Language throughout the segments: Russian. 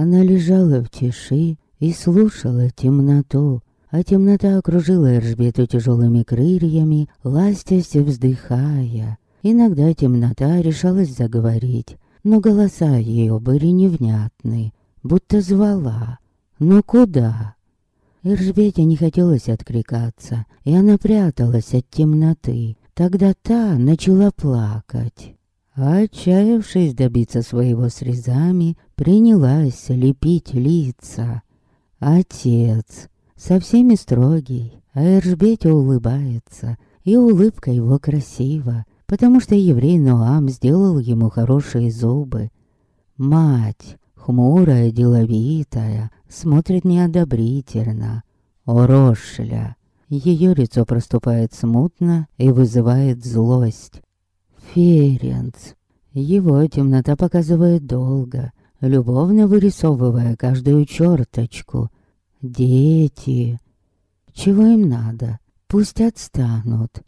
Она лежала в тиши и слушала темноту, а темнота окружила Эржбету тяжелыми крыльями, ластясь и вздыхая. Иногда темнота решалась заговорить, но голоса ее были невнятны, будто звала. Но куда? Эржбете не хотелось откликаться, и она пряталась от темноты. Тогда та начала плакать. Отчаявшись добиться своего срезами, принялась лепить лица. Отец, со всеми строгий, а Эржбете улыбается, и улыбка его красива, потому что еврей Ноам сделал ему хорошие зубы. Мать, хмурая, деловитая, смотрит неодобрительно. О, Рошля! Ее лицо проступает смутно и вызывает злость. Ференц. Его темнота показывает долго, любовно вырисовывая каждую черточку. Дети. Чего им надо? Пусть отстанут.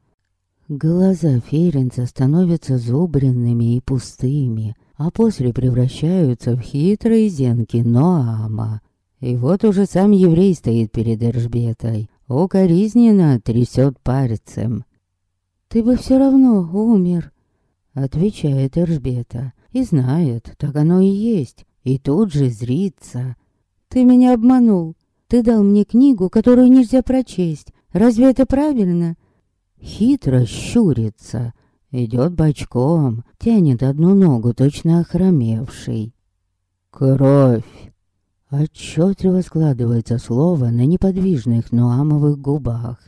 Глаза Ференца становятся зубренными и пустыми, а после превращаются в хитрые зенки Ноама. И вот уже сам еврей стоит перед Эржбетой, укоризненно трясет пальцем. «Ты бы все равно умер», — отвечает Эржбета. И знает, так оно и есть, и тут же зрится. «Ты меня обманул. Ты дал мне книгу, которую нельзя прочесть. Разве это правильно?» Хитро щурится, идет бочком, тянет одну ногу, точно охромевший. «Кровь!» Отчетливо складывается слово на неподвижных нуамовых губах.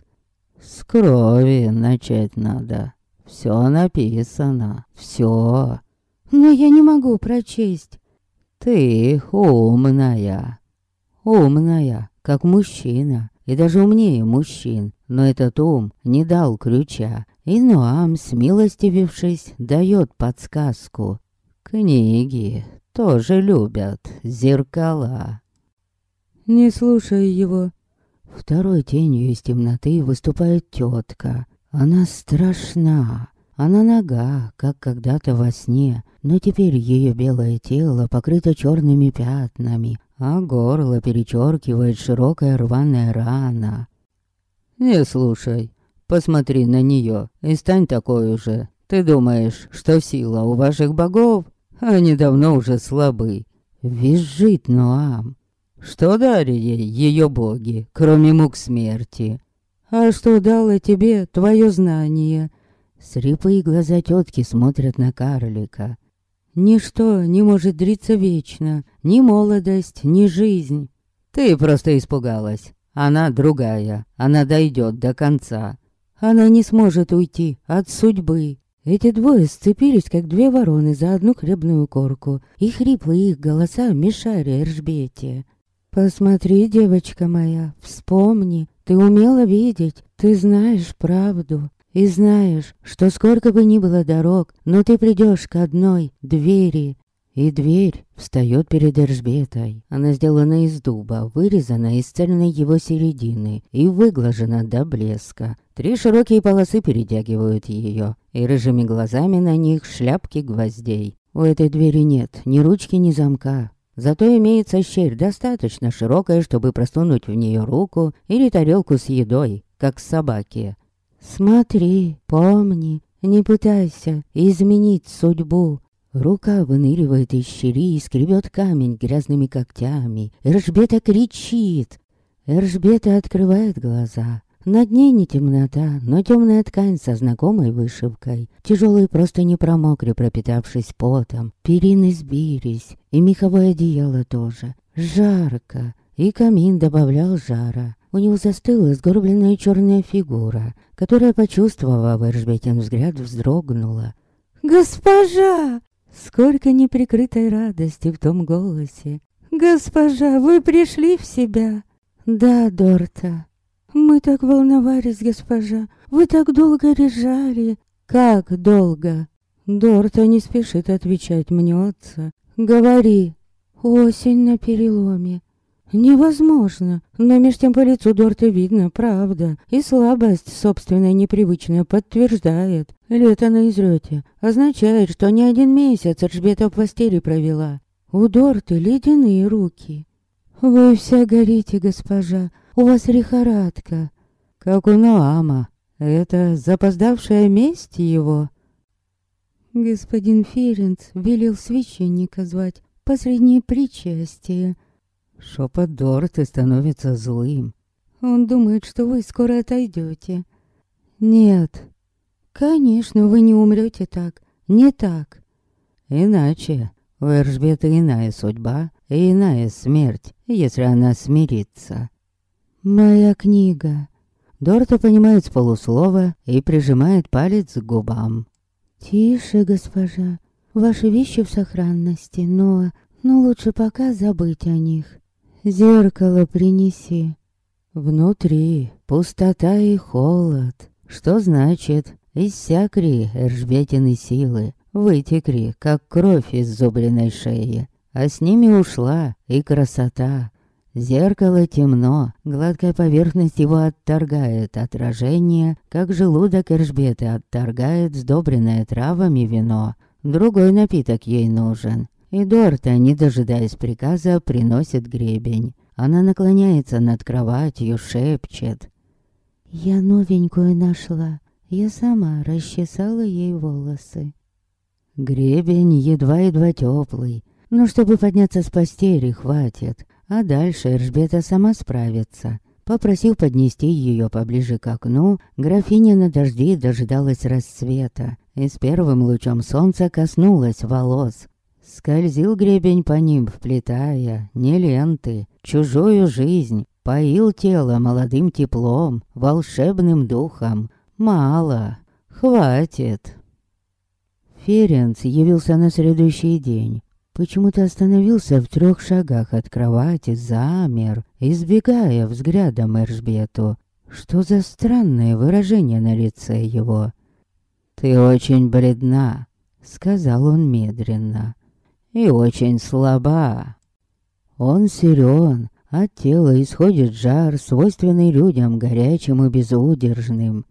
С крови начать надо. Все написано, все. Но я не могу прочесть. Ты умная. Умная, как мужчина, и даже умнее мужчин. Но этот ум не дал ключа, и Ноам, смилостивившись, дает подсказку. Книги тоже любят зеркала. Не слушай его. Второй тенью из темноты выступает тетка. Она страшна. Она нога, как когда-то во сне, но теперь ее белое тело покрыто черными пятнами, а горло перечеркивает широкая рваная рана. «Не слушай, посмотри на нее и стань такой же. Ты думаешь, что сила у ваших богов они давно уже слабы. Визжит Ноам. Что дали ей ее боги, кроме мук смерти? А что дало тебе твое знание? Срипые глаза тетки смотрят на карлика. Ничто не может дриться вечно, ни молодость, ни жизнь. Ты просто испугалась. Она другая, она дойдет до конца. Она не сможет уйти от судьбы. Эти двое сцепились, как две вороны за одну хлебную корку, и хриплые их голоса мешали Эржбете. «Посмотри, девочка моя, вспомни, ты умела видеть, ты знаешь правду, и знаешь, что сколько бы ни было дорог, но ты придешь к одной двери, и дверь встает перед Эржбетой. Она сделана из дуба, вырезана из цельной его середины и выглажена до блеска. Три широкие полосы перетягивают ее, и рыжими глазами на них шляпки гвоздей. У этой двери нет ни ручки, ни замка. Зато имеется щель достаточно широкая, чтобы просунуть в нее руку или тарелку с едой, как собаке. Смотри, помни, не пытайся изменить судьбу. Рука выныривает из щели и скребет камень грязными когтями. Эржбета кричит. Эржбета открывает глаза. Над ней не темнота, но темная ткань со знакомой вышивкой. Тяжелые просто не промокли, пропитавшись потом. Перины сбились, и меховое одеяло тоже. Жарко, и камин добавлял жара. У него застыла сгорбленная черная фигура, которая, почувствовав Эржбетин взгляд, вздрогнула. «Госпожа!» Сколько неприкрытой радости в том голосе. «Госпожа, вы пришли в себя?» «Да, Дорта». «Мы так волновались, госпожа. Вы так долго лежали». «Как долго?» Дорта не спешит отвечать, мнется. «Говори». «Осень на переломе. Невозможно, но меж тем по лицу Дорты видно, правда, и слабость собственная непривычная подтверждает. Лето на излете означает, что не один месяц Эржбета в постели провела. У Дорты ледяные руки. Вы вся горите, госпожа, у вас лихорадка. Как у Ноама. Это запоздавшая месть его. Господин Ференц велел священника звать посреднее причастие. Шепот Дорты становится злым. Он думает, что вы скоро отойдете. Нет, конечно, вы не умрете так, не так. Иначе у Эржбеты иная судьба и иная смерть, если она смирится. Моя книга. Дорта понимает с полуслова и прижимает палец к губам. «Тише, госпожа. Ваши вещи в сохранности, но... Но лучше пока забыть о них. Зеркало принеси». Внутри пустота и холод. Что значит, иссякли Эржбетины силы, вытекли, как кровь из зубленной шеи. А с ними ушла и красота. Зеркало темно, гладкая поверхность его отторгает отражение, как желудок Эржбеты отторгает сдобренное травами вино. Другой напиток ей нужен. И Дорта, не дожидаясь приказа, приносит гребень. Она наклоняется над кроватью, шепчет. «Я новенькую нашла. Я сама расчесала ей волосы». Гребень едва-едва теплый, но чтобы подняться с постели, хватит. А дальше Эржбета сама справится. Попросил поднести ее поближе к окну, графиня на дожди дожидалась рассвета и с первым лучом солнца коснулась волос. Скользил гребень по ним, вплетая не ленты, чужую жизнь, поил тело молодым теплом, волшебным духом. Мало, хватит. Ференц явился на следующий день. Почему-то остановился в трех шагах от кровати, замер, избегая взглядом Эржбету. Что за странное выражение на лице его? «Ты очень бледна», — сказал он медленно, — «и очень слаба». Он силен, от тела исходит жар, свойственный людям, горячим и безудержным.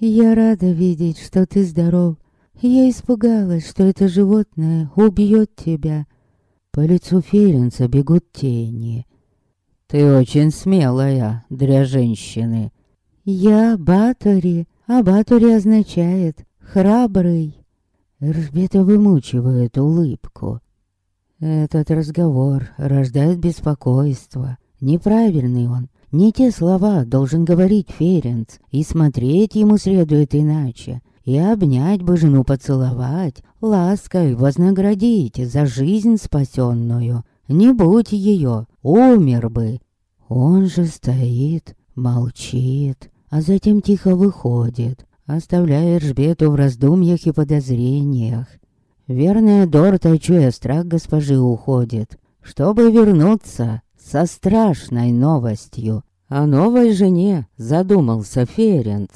«Я рада видеть, что ты здоров я испугалась, что это животное убьет тебя. По лицу Ференца бегут тени. Ты очень смелая для женщины. Я Батори, а Батори означает храбрый. Ржбета вымучивает улыбку. Этот разговор рождает беспокойство. Неправильный он. Не те слова должен говорить Ференц, и смотреть ему следует иначе и обнять бы жену поцеловать, лаской вознаградить за жизнь спасенную. Не будь ее, умер бы. Он же стоит, молчит, а затем тихо выходит, оставляя Ржбету в раздумьях и подозрениях. Верная Дорта, чуя страх госпожи, уходит, чтобы вернуться со страшной новостью. О новой жене задумался Ференц.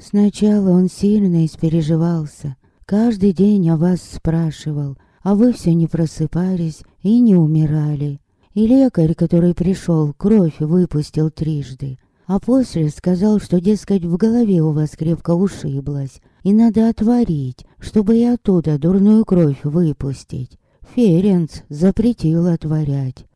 Сначала он сильно испереживался. Каждый день о вас спрашивал, а вы все не просыпались и не умирали. И лекарь, который пришел, кровь выпустил трижды. А после сказал, что, дескать, в голове у вас крепко ушиблась, и надо отварить, чтобы и оттуда дурную кровь выпустить. Ференц запретил отварять.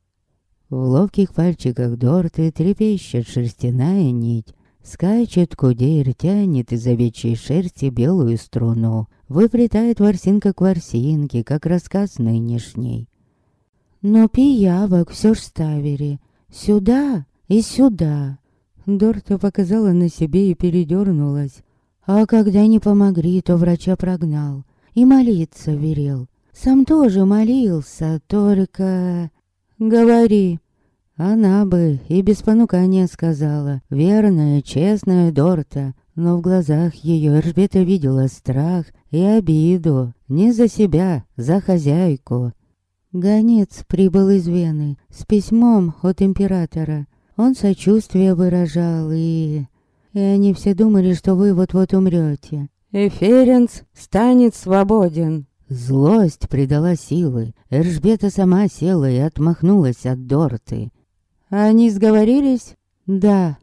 В ловких пальчиках Дорты трепещет шерстяная нить, Скачет кудерь, тянет из овечьей шерсти белую струну, выплетает ворсинка к ворсинке, как рассказ нынешний. Но пиявок все ж ставили. Сюда и сюда. Дорта показала на себе и передернулась. А когда не помогли, то врача прогнал. И молиться верил. Сам тоже молился, только... Говори, она бы и без понукания сказала, верная, честная Дорта, но в глазах ее Эржбета видела страх и обиду, не за себя, за хозяйку. Гонец прибыл из Вены с письмом от императора. Он сочувствие выражал, и... И они все думали, что вы вот-вот умрете. Эференс станет свободен. Злость придала силы. Эржбета сама села и отмахнулась от Дорты. Они сговорились? Да.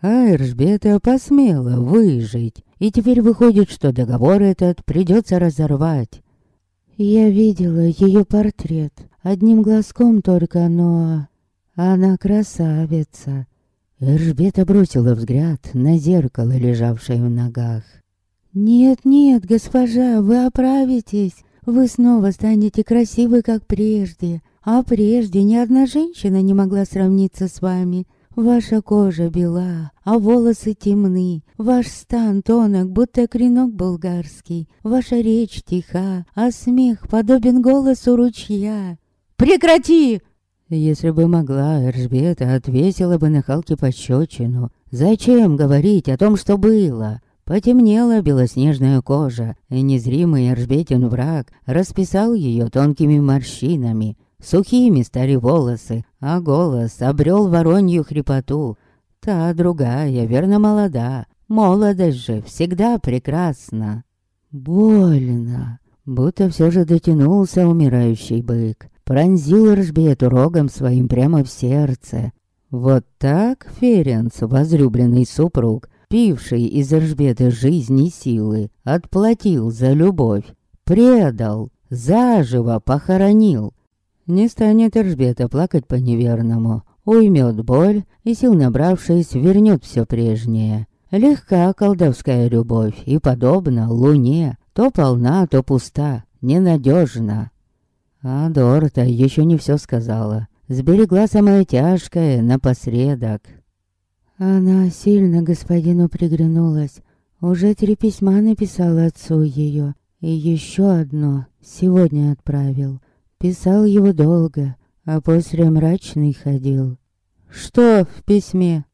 А Эржбета посмела выжить. И теперь выходит, что договор этот придется разорвать. Я видела ее портрет, одним глазком только, но... Она красавица. Эржбета бросила взгляд на зеркало, лежавшее в ногах. «Нет-нет, госпожа, вы оправитесь. Вы снова станете красивы, как прежде. А прежде ни одна женщина не могла сравниться с вами. Ваша кожа бела, а волосы темны, ваш стан тонок, будто клинок болгарский, ваша речь тиха, а смех подобен голосу ручья. Прекрати! Если бы могла, Эржбета отвесила бы на Халке пощечину. Зачем говорить о том, что было? Потемнела белоснежная кожа, и незримый Эржбетин враг расписал ее тонкими морщинами. Сухими стали волосы, а голос обрел воронью хрипоту. Та другая, верно, молода. Молодость же всегда прекрасна. Больно. Будто все же дотянулся умирающий бык. Пронзил Ржбету рогом своим прямо в сердце. Вот так Ференц, возлюбленный супруг, пивший из Ржбеты жизни силы, отплатил за любовь, предал, заживо похоронил, не станет Эржбета плакать по неверному, уймет боль и, сил набравшись, вернет все прежнее. Легка колдовская любовь и подобна луне, то полна, то пуста, ненадежна. А Дорта еще не все сказала, сберегла самое тяжкое напоследок. Она сильно господину приглянулась, уже три письма написала отцу ее, и еще одно сегодня отправил — Писал его долго, а после мрачный ходил. Что в письме?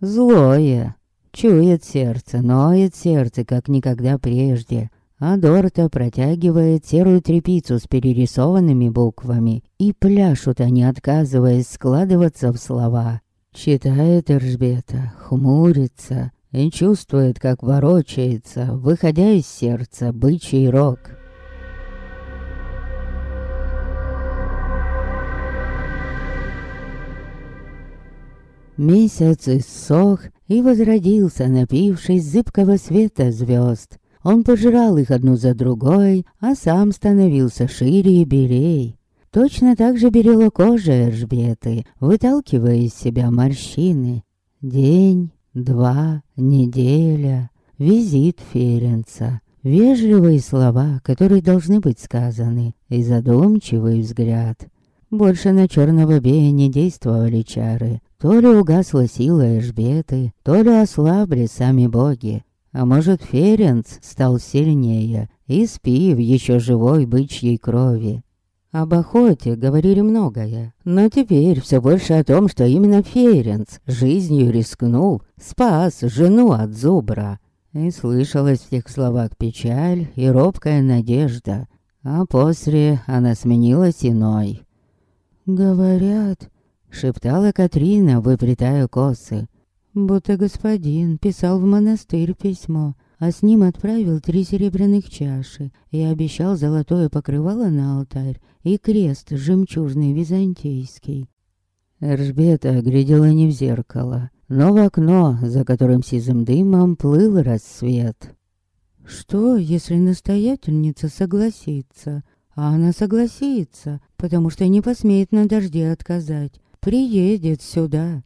Злое. Чует сердце, ноет сердце, как никогда прежде. А Дорта протягивает серую тряпицу с перерисованными буквами, и пляшут они, отказываясь складываться в слова. Читает Эржбета, хмурится и чувствует, как ворочается, выходя из сердца бычий рог. Месяц иссох и возродился, напившись зыбкого света звезд. Он пожирал их одну за другой, а сам становился шире и белей. Точно так же берела кожа Эржбеты, выталкивая из себя морщины. День, два, неделя, визит Ференца, вежливые слова, которые должны быть сказаны, и задумчивый взгляд. Больше на черного бея не действовали чары, то ли угасла сила Эшбеты, то ли ослабли сами боги. А может, Ференц стал сильнее и спив еще живой бычьей крови. Об охоте говорили многое, но теперь все больше о том, что именно Ференц жизнью рискнул, спас жену от зубра. И слышалась в тех словах печаль и робкая надежда, а после она сменилась иной. «Говорят, Шептала Катрина, выплетая косы. Будто господин писал в монастырь письмо, а с ним отправил три серебряных чаши и обещал золотое покрывало на алтарь и крест жемчужный византийский. Эржбета глядела не в зеркало, но в окно, за которым сизым дымом плыл рассвет. Что, если настоятельница согласится? А она согласится, потому что не посмеет на дожде отказать приедет сюда.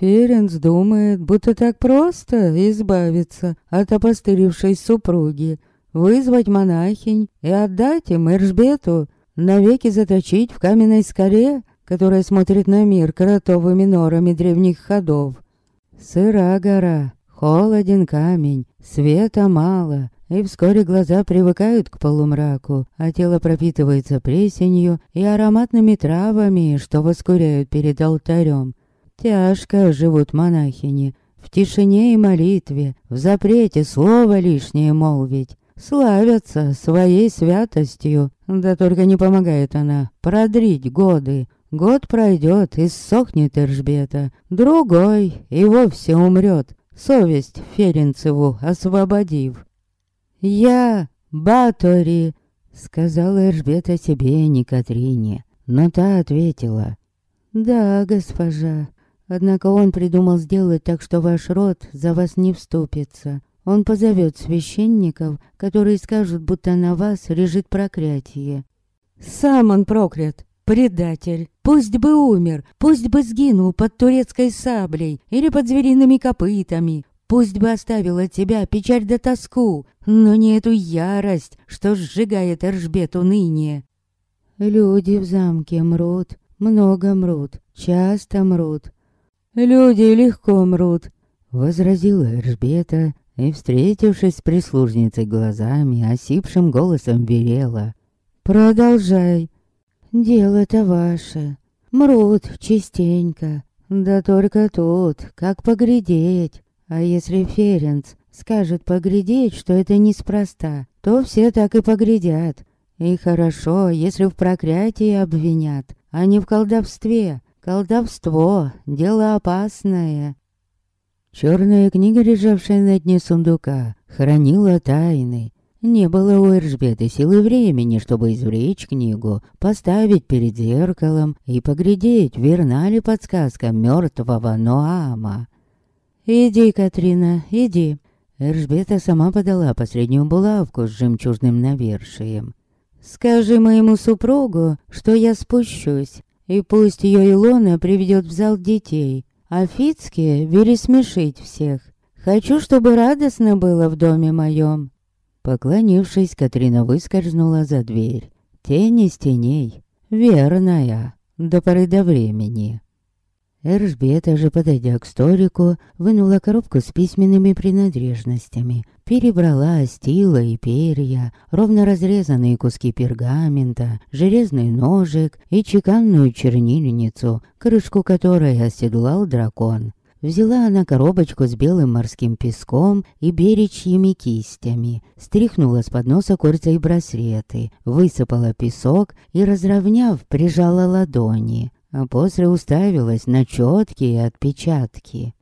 Ференц думает, будто так просто избавиться от опостылевшей супруги, вызвать монахинь и отдать им Эржбету, навеки заточить в каменной скале, которая смотрит на мир кротовыми норами древних ходов. Сыра гора, холоден камень, света мало, и вскоре глаза привыкают к полумраку, а тело пропитывается плесенью и ароматными травами, что воскуряют перед алтарем. Тяжко живут монахини, в тишине и молитве, в запрете слова лишнее молвить. Славятся своей святостью, да только не помогает она продрить годы. Год пройдет, и сохнет Эржбета, другой и вовсе умрет, совесть Ференцеву освободив. «Я Батори», — сказала Эржбета себе, не Катрине. Но та ответила, «Да, госпожа, однако он придумал сделать так, что ваш род за вас не вступится. Он позовет священников, которые скажут, будто на вас лежит проклятие. Сам он проклят, предатель. Пусть бы умер, пусть бы сгинул под турецкой саблей или под звериными копытами. Пусть бы оставил от тебя печаль да тоску, но не эту ярость, что сжигает Эржбету ныне. Люди в замке мрут, много мрут, часто мрут. Люди легко мрут, возразила Эржбета, и, встретившись с прислужницей глазами, осипшим голосом верела. «Продолжай. Дело-то ваше. Мрут частенько. Да только тут, как поглядеть. А если Ференц скажет поглядеть, что это неспроста, то все так и поглядят. И хорошо, если в проклятии обвинят, а не в колдовстве. Колдовство — дело опасное. Черная книга, лежавшая на дне сундука, хранила тайны. Не было у Эржбеты силы времени, чтобы извлечь книгу, поставить перед зеркалом и поглядеть, верна ли подсказка мертвого Ноама. «Иди, Катрина, иди». Эржбета сама подала последнюю булавку с жемчужным навершием. «Скажи моему супругу, что я спущусь, и пусть ее Илона приведет в зал детей, а Фицке вели смешить всех. Хочу, чтобы радостно было в доме моем. Поклонившись, Катрина выскользнула за дверь. Тень из теней. Верная. До поры до времени. Эржбета же, подойдя к столику, вынула коробку с письменными принадлежностями, перебрала стила и перья, ровно разрезанные куски пергамента, железный ножик и чеканную чернильницу, крышку которой оседлал дракон. Взяла она коробочку с белым морским песком и беречьими кистями, стряхнула с подноса кольца и браслеты, высыпала песок и, разровняв, прижала ладони а после уставилась на четкие отпечатки.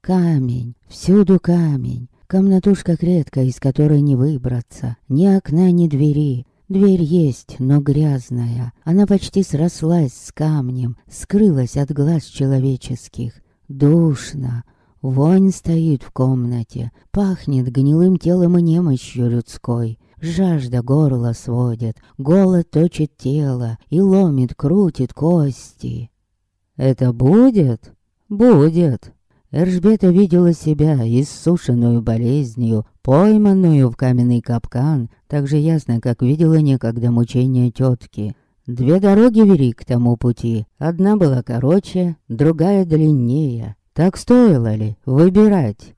Камень, всюду камень, комнатушка клетка, из которой не выбраться, ни окна, ни двери. Дверь есть, но грязная. Она почти срослась с камнем, скрылась от глаз человеческих. Душно. Вонь стоит в комнате, пахнет гнилым телом и немощью людской. Жажда горло сводит, голод точит тело и ломит, крутит кости. Это будет? Будет. Эржбета видела себя, иссушенную болезнью, пойманную в каменный капкан, так же ясно, как видела некогда мучения тетки. Две дороги вели к тому пути. Одна была короче, другая длиннее. Так стоило ли выбирать?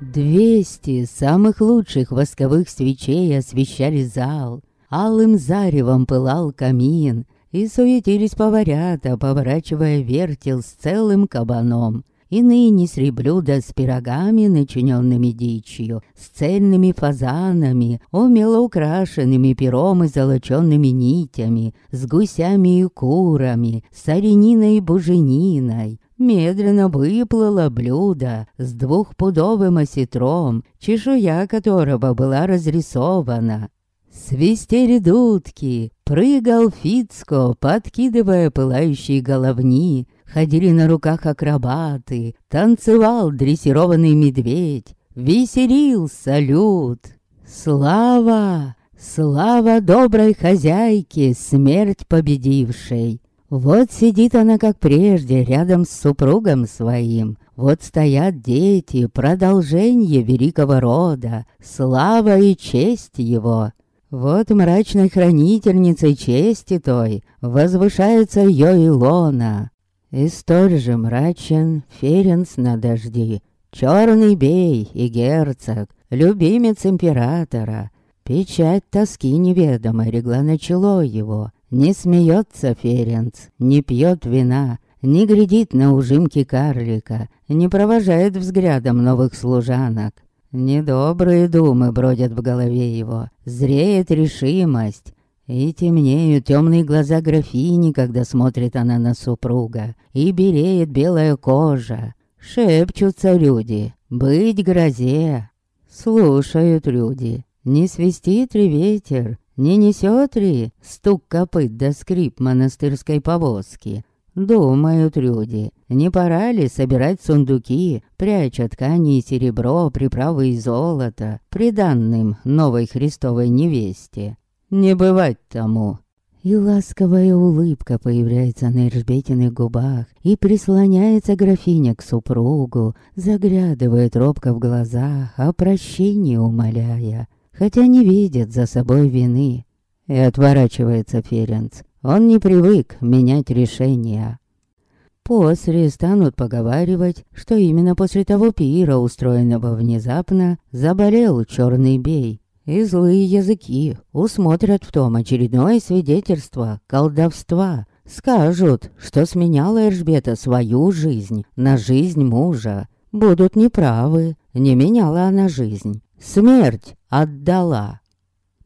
Двести самых лучших восковых свечей освещали зал. Алым заревом пылал камин, и суетились поварята, поворачивая вертел с целым кабаном. Иные несли блюда с пирогами, начиненными дичью, с цельными фазанами, умело украшенными пером и золоченными нитями, с гусями и курами, с орениной и бужениной, Медленно выплыло блюдо с двухпудовым осетром, чешуя которого была разрисована. Свистели дудки, прыгал Фицко, подкидывая пылающие головни, ходили на руках акробаты, танцевал дрессированный медведь, веселился люд. Слава! Слава доброй хозяйке, смерть победившей! Вот сидит она, как прежде, рядом с супругом своим. Вот стоят дети, продолжение великого рода, слава и честь его. Вот мрачной хранительницей чести той возвышается ее Илона. И столь же мрачен Ференс на дожди, черный бей и герцог, любимец императора. Печать тоски неведомой легла на чело его, не смеется Ференц, не пьет вина, не глядит на ужимки карлика, не провожает взглядом новых служанок. Недобрые думы бродят в голове его, зреет решимость. И темнеют темные глаза графини, когда смотрит она на супруга, и береет белая кожа. Шепчутся люди, быть грозе. Слушают люди, не свистит ли ветер, Не несет ли стук копыт да скрип монастырской повозки? Думают люди, не пора ли собирать сундуки, пряча ткани и серебро, приправы и золото, приданным новой Христовой невесте? Не бывать тому. И ласковая улыбка появляется на Эржбетиных губах, и прислоняется графиня к супругу, заглядывает робко в глаза, о прощении умоляя, хотя не видит за собой вины. И отворачивается Ференц. Он не привык менять решения. После станут поговаривать, что именно после того пира, устроенного внезапно, заболел черный бей. И злые языки усмотрят в том очередное свидетельство колдовства. Скажут, что сменяла Эржбета свою жизнь на жизнь мужа. Будут неправы, не меняла она жизнь. Смерть отдала.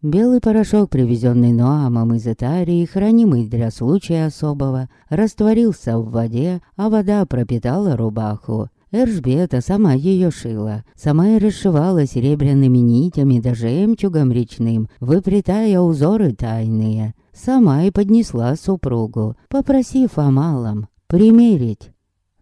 Белый порошок, привезенный Ноамом из Итарии, хранимый для случая особого, растворился в воде, а вода пропитала рубаху. Эржбета сама ее шила, сама и расшивала серебряными нитями да жемчугом речным, выплетая узоры тайные. Сама и поднесла супругу, попросив о малом примерить.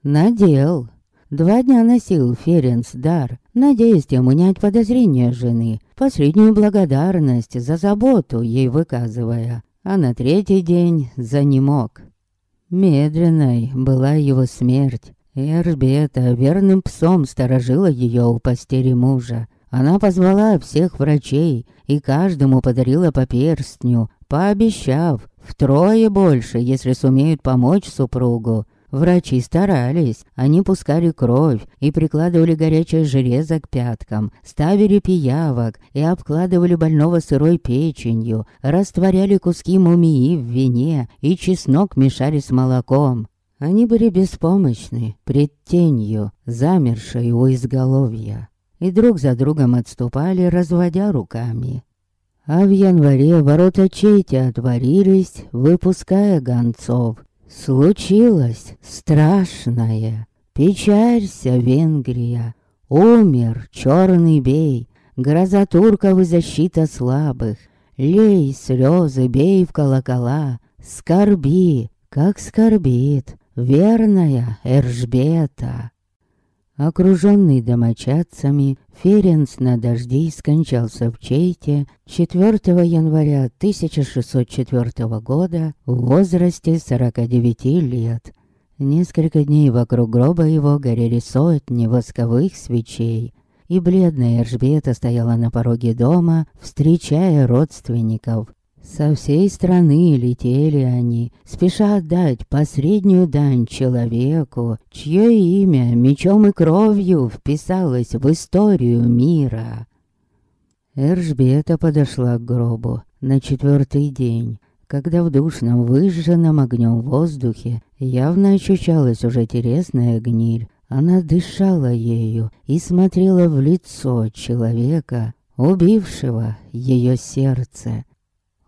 Надел. Два дня носил Ференс дар, надеясь тем унять подозрения жены, последнюю благодарность за заботу ей выказывая, а на третий день за не мог. Медленной была его смерть, и Эрбета верным псом сторожила ее у постели мужа. Она позвала всех врачей и каждому подарила по перстню, пообещав втрое больше, если сумеют помочь супругу. Врачи старались, они пускали кровь и прикладывали горячее железо к пяткам, ставили пиявок и обкладывали больного сырой печенью, растворяли куски мумии в вине и чеснок мешали с молоком. Они были беспомощны пред тенью, замершей у изголовья, и друг за другом отступали, разводя руками. А в январе ворота Чейти отворились, выпуская гонцов, Случилось страшное. Печалься, Венгрия. Умер черный бей, гроза турков и защита слабых. Лей слезы, бей в колокола, скорби, как скорбит верная Эржбета. Окруженный домочадцами, Ференц на дожди скончался в Чейте 4 января 1604 года в возрасте 49 лет. Несколько дней вокруг гроба его горели сотни восковых свечей, и бледная Эржбета стояла на пороге дома, встречая родственников. Со всей страны летели они, спеша отдать посреднюю дань человеку, чье имя мечом и кровью вписалось в историю мира. Эржбета подошла к гробу на четвертый день, когда в душном выжженном огнем воздухе явно ощущалась уже телесная гниль. Она дышала ею и смотрела в лицо человека, убившего ее сердце.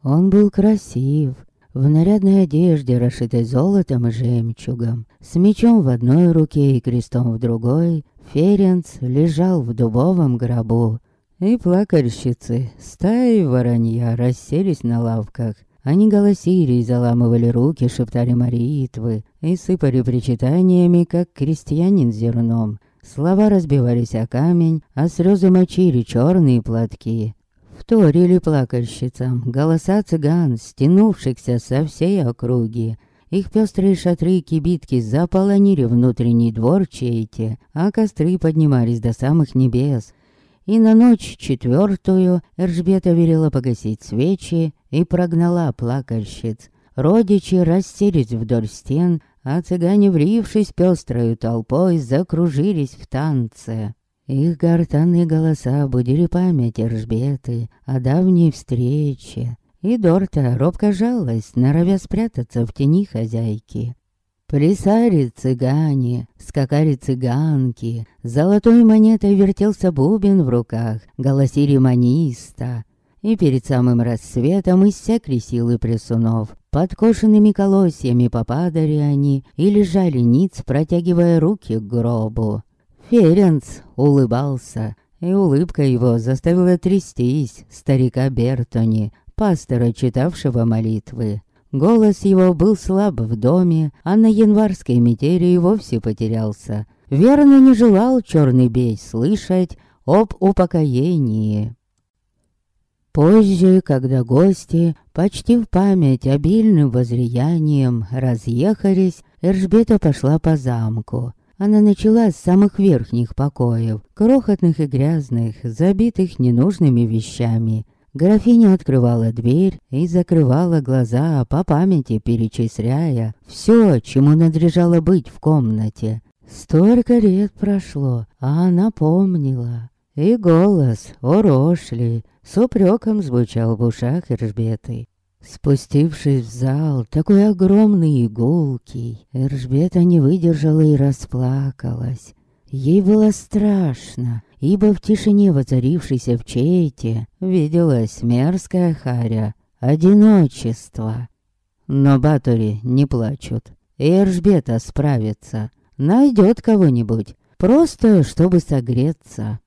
Он был красив, в нарядной одежде, расшитой золотом и жемчугом, с мечом в одной руке и крестом в другой, Ференц лежал в дубовом гробу, и плакальщицы, стаи воронья расселись на лавках. Они голосили и заламывали руки, шептали молитвы и сыпали причитаниями, как крестьянин зерном. Слова разбивались о камень, а слезы мочили черные платки. Вторили плакальщицам голоса цыган, стянувшихся со всей округи. Их пестрые шатры и кибитки заполонили внутренний двор чейте, а костры поднимались до самых небес. И на ночь четвертую Эржбета велела погасить свечи и прогнала плакальщиц. Родичи расселись вдоль стен, а цыгане, влившись пестрою толпой, закружились в танце. Их гортанные голоса будили память Эржбеты о давней встрече, и Дорта робко жалась, норовя спрятаться в тени хозяйки. Плясали цыгане, скакали цыганки, золотой монетой вертелся бубен в руках, голосили маниста. И перед самым рассветом иссякли силы присунов. Подкошенными колосьями попадали они и лежали ниц, протягивая руки к гробу. Ференц улыбался, и улыбка его заставила трястись старика Бертони, пастора, читавшего молитвы. Голос его был слаб в доме, а на январской метели и вовсе потерялся. Верно не желал черный бей слышать об упокоении. Позже, когда гости, почти в память обильным возриянием, разъехались, Эржбета пошла по замку. Она начала с самых верхних покоев, крохотных и грязных, забитых ненужными вещами. Графиня открывала дверь и закрывала глаза, по памяти перечисляя все, чему надлежало быть в комнате. Столько лет прошло, а она помнила. И голос, орошли, с упреком звучал в ушах Эржбеты. Спустившись в зал, такой огромный и гулкий, Эржбета не выдержала и расплакалась. Ей было страшно, ибо в тишине, воцарившейся в чейте, виделась мерзкая харя, одиночество. Но Батори не плачут, и Эржбета справится, найдет кого-нибудь, просто чтобы согреться.